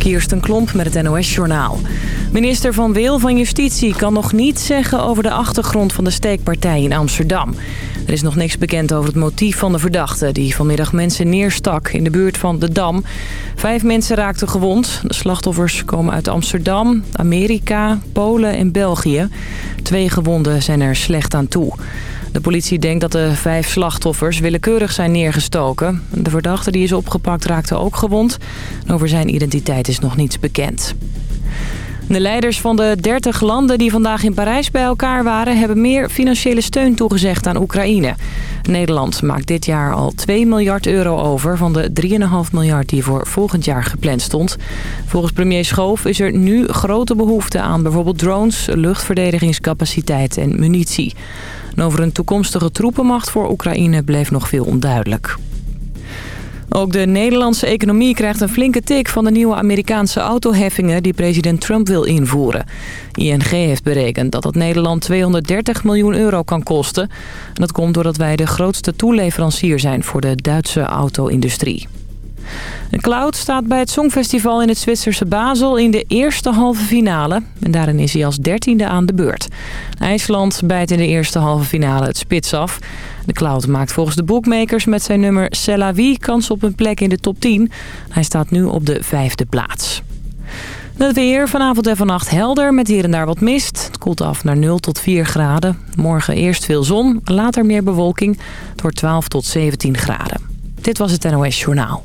Kirsten Klomp met het NOS-journaal. Minister Van Weel van Justitie kan nog niets zeggen over de achtergrond van de steekpartij in Amsterdam. Er is nog niks bekend over het motief van de verdachte... die vanmiddag mensen neerstak in de buurt van de Dam. Vijf mensen raakten gewond. De slachtoffers komen uit Amsterdam, Amerika, Polen en België. Twee gewonden zijn er slecht aan toe. De politie denkt dat de vijf slachtoffers willekeurig zijn neergestoken. De verdachte die is opgepakt raakte ook gewond. Over zijn identiteit is nog niets bekend. De leiders van de 30 landen die vandaag in Parijs bij elkaar waren... hebben meer financiële steun toegezegd aan Oekraïne. Nederland maakt dit jaar al 2 miljard euro over... van de 3,5 miljard die voor volgend jaar gepland stond. Volgens premier Schoof is er nu grote behoefte aan bijvoorbeeld drones... luchtverdedigingscapaciteit en munitie. Over een toekomstige troepenmacht voor Oekraïne bleef nog veel onduidelijk. Ook de Nederlandse economie krijgt een flinke tik van de nieuwe Amerikaanse autoheffingen die president Trump wil invoeren. ING heeft berekend dat het Nederland 230 miljoen euro kan kosten. En dat komt doordat wij de grootste toeleverancier zijn voor de Duitse auto-industrie. Cloud staat bij het Songfestival in het Zwitserse Basel in de eerste halve finale. En daarin is hij als dertiende aan de beurt. IJsland bijt in de eerste halve finale het spits af. De Cloud maakt volgens de bookmakers met zijn nummer Selawi kans op een plek in de top 10. Hij staat nu op de vijfde plaats. Het weer vanavond en vannacht helder met hier en daar wat mist. Het koelt af naar 0 tot 4 graden. Morgen eerst veel zon, later meer bewolking. Het wordt 12 tot 17 graden. Dit was het NOS Journaal.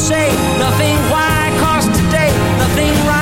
say, nothing why cost today, nothing rhyme.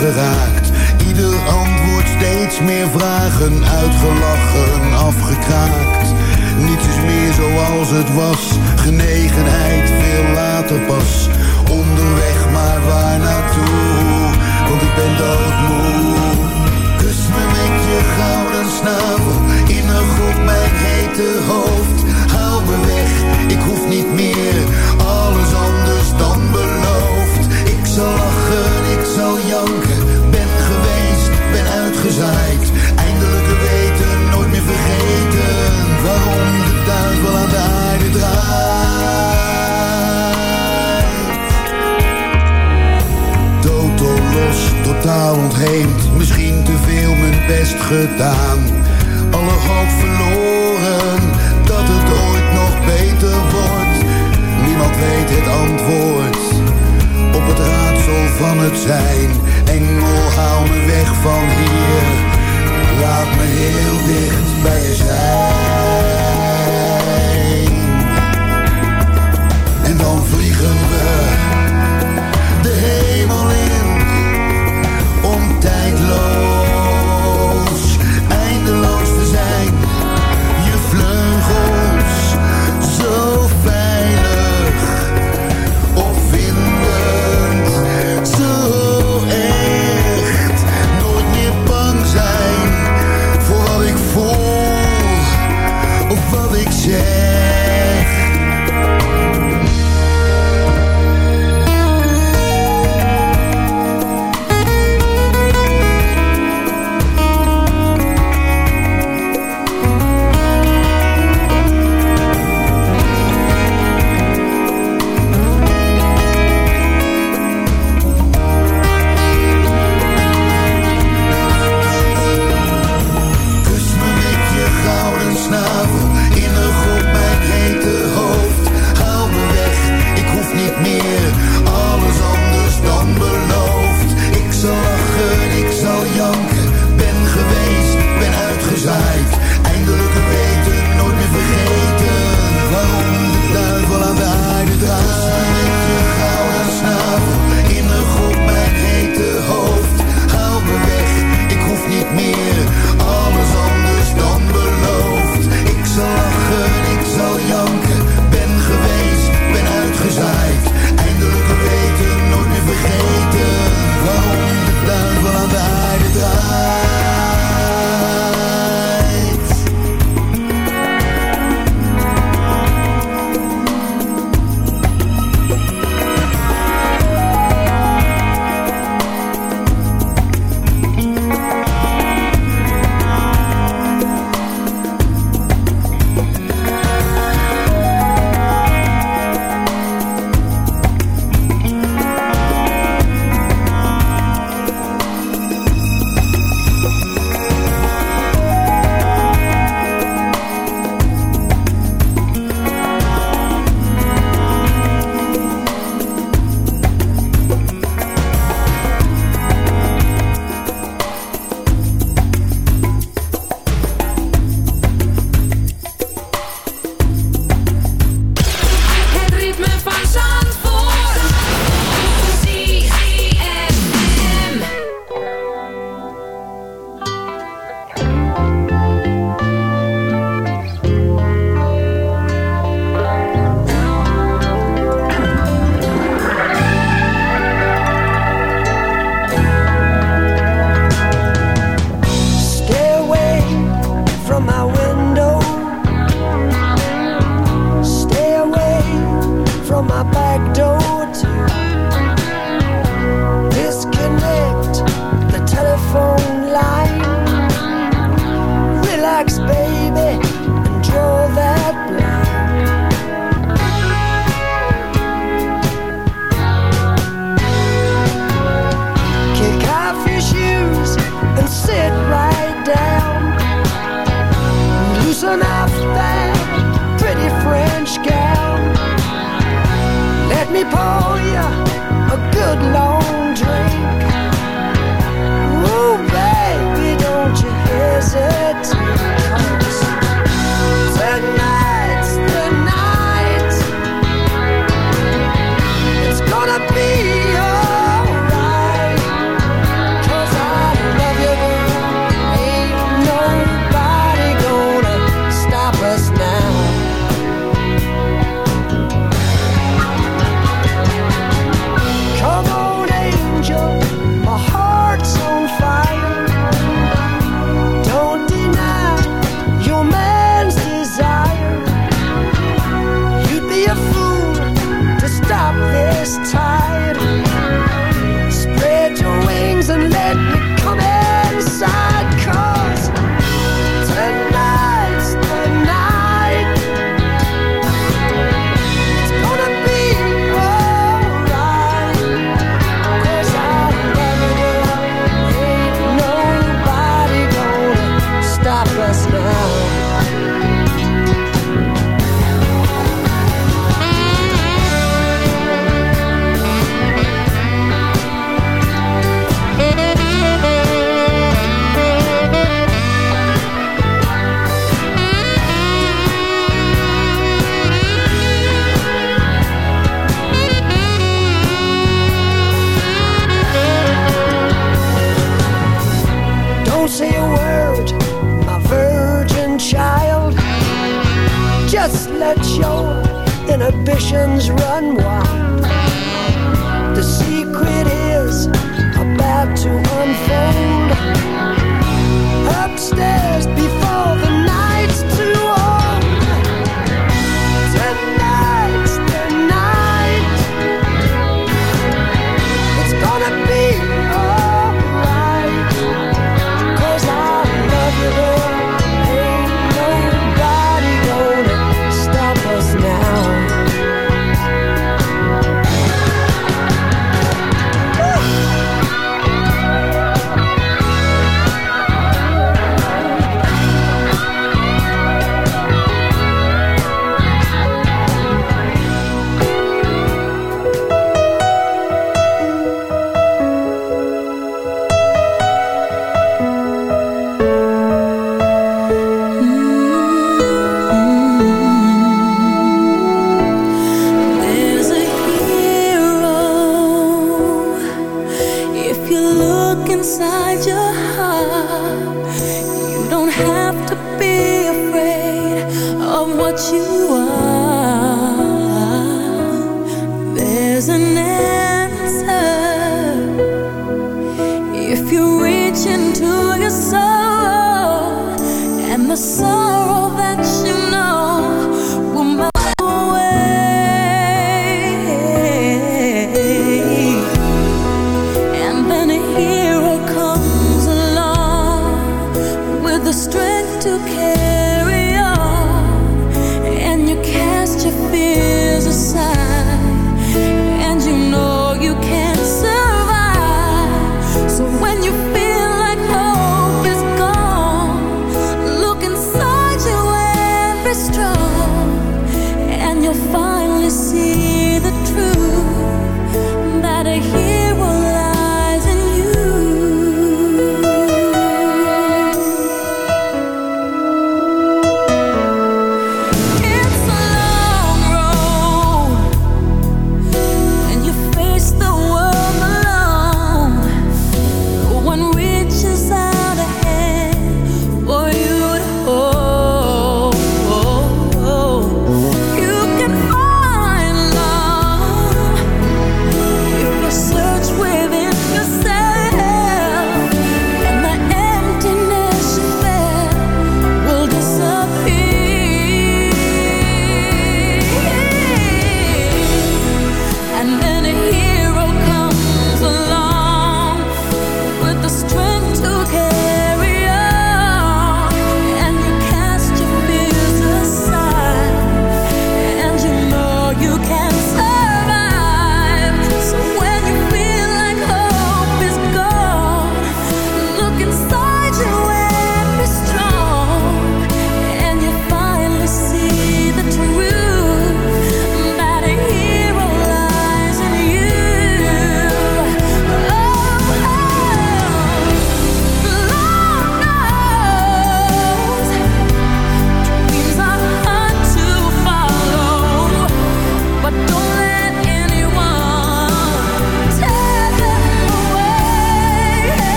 correrá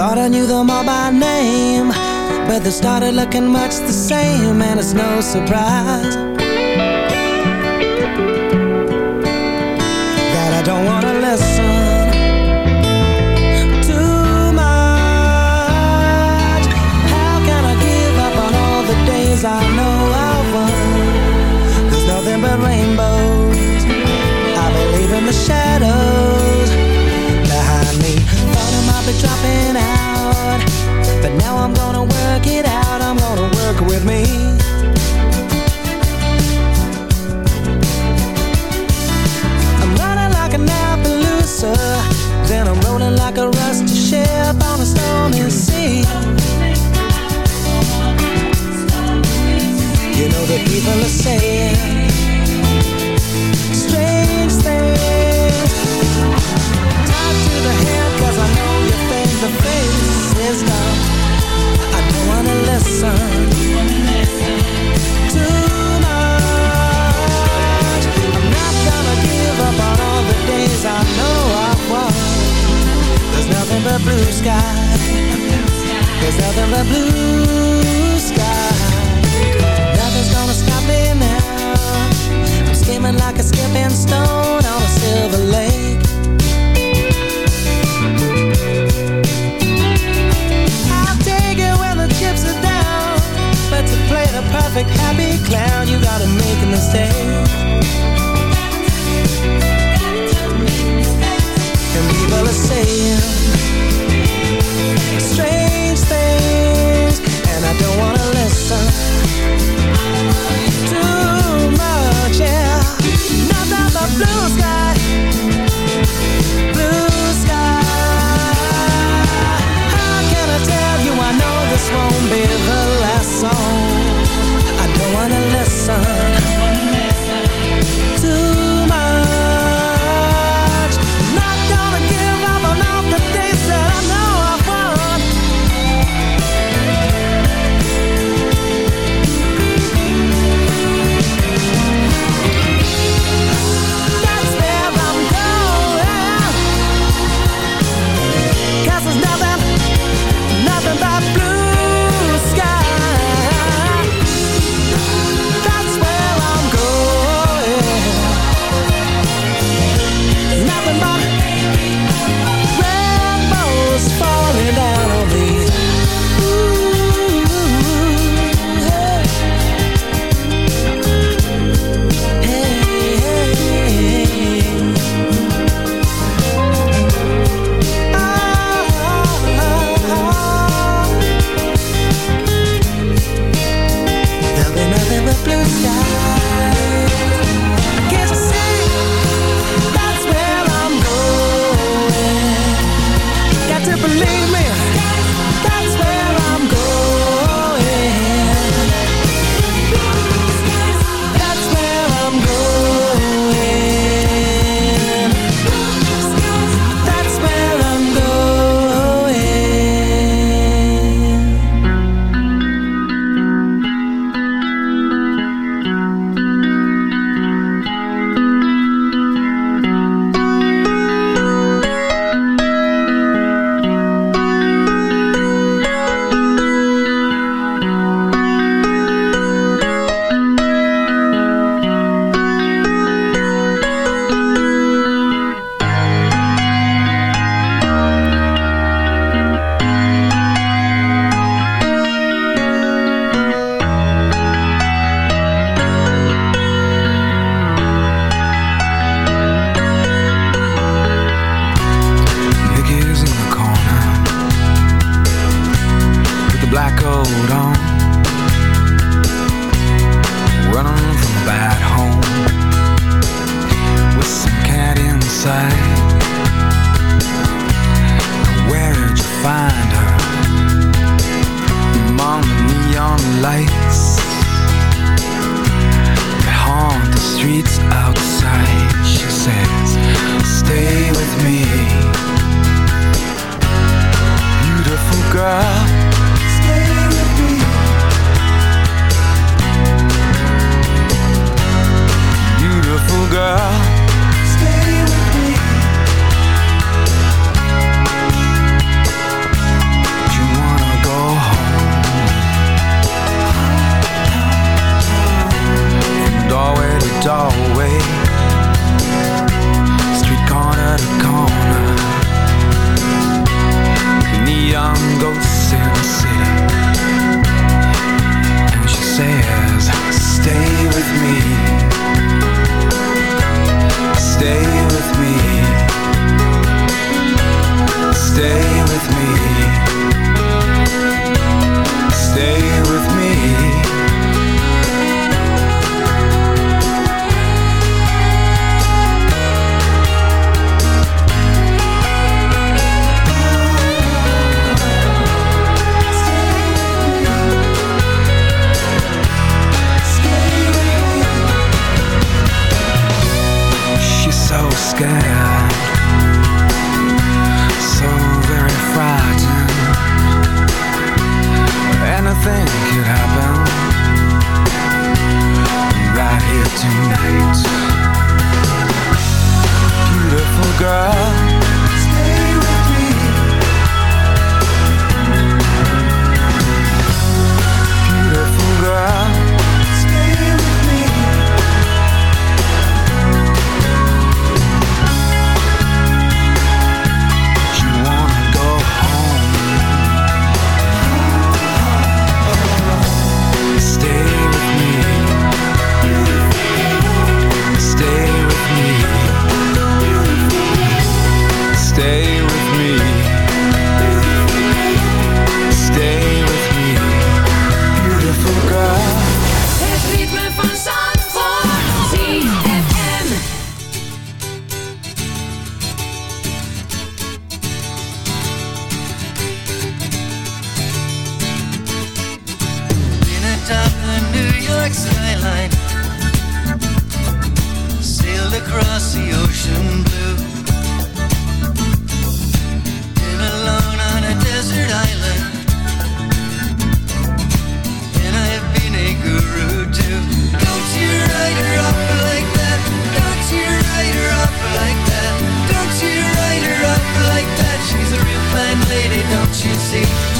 thought I knew them all by name But they started looking much the same And it's no surprise That I don't wanna listen too much. How can I give up on all the days I know I've won? There's nothing but rainbows. I believe in the shadows Be dropping out. But now I'm gonna work it out. I'm gonna work with me. I'm running like an Appaloosa Then I'm rolling like a rusty ship on a stormy sea. You know the people are saying Strange things. Tied to the head cause I know I don't wanna listen Too much. I'm not gonna give up on all the days I know I've There's nothing but blue sky. There's nothing but blue sky. Nothing's gonna stop me now. I'm skimming like a skipping stone on a silver lake the perfect happy clown. You gotta make a mistake. And people are saying Strange things And I don't wanna listen don't you see?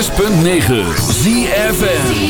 106.9 ZFN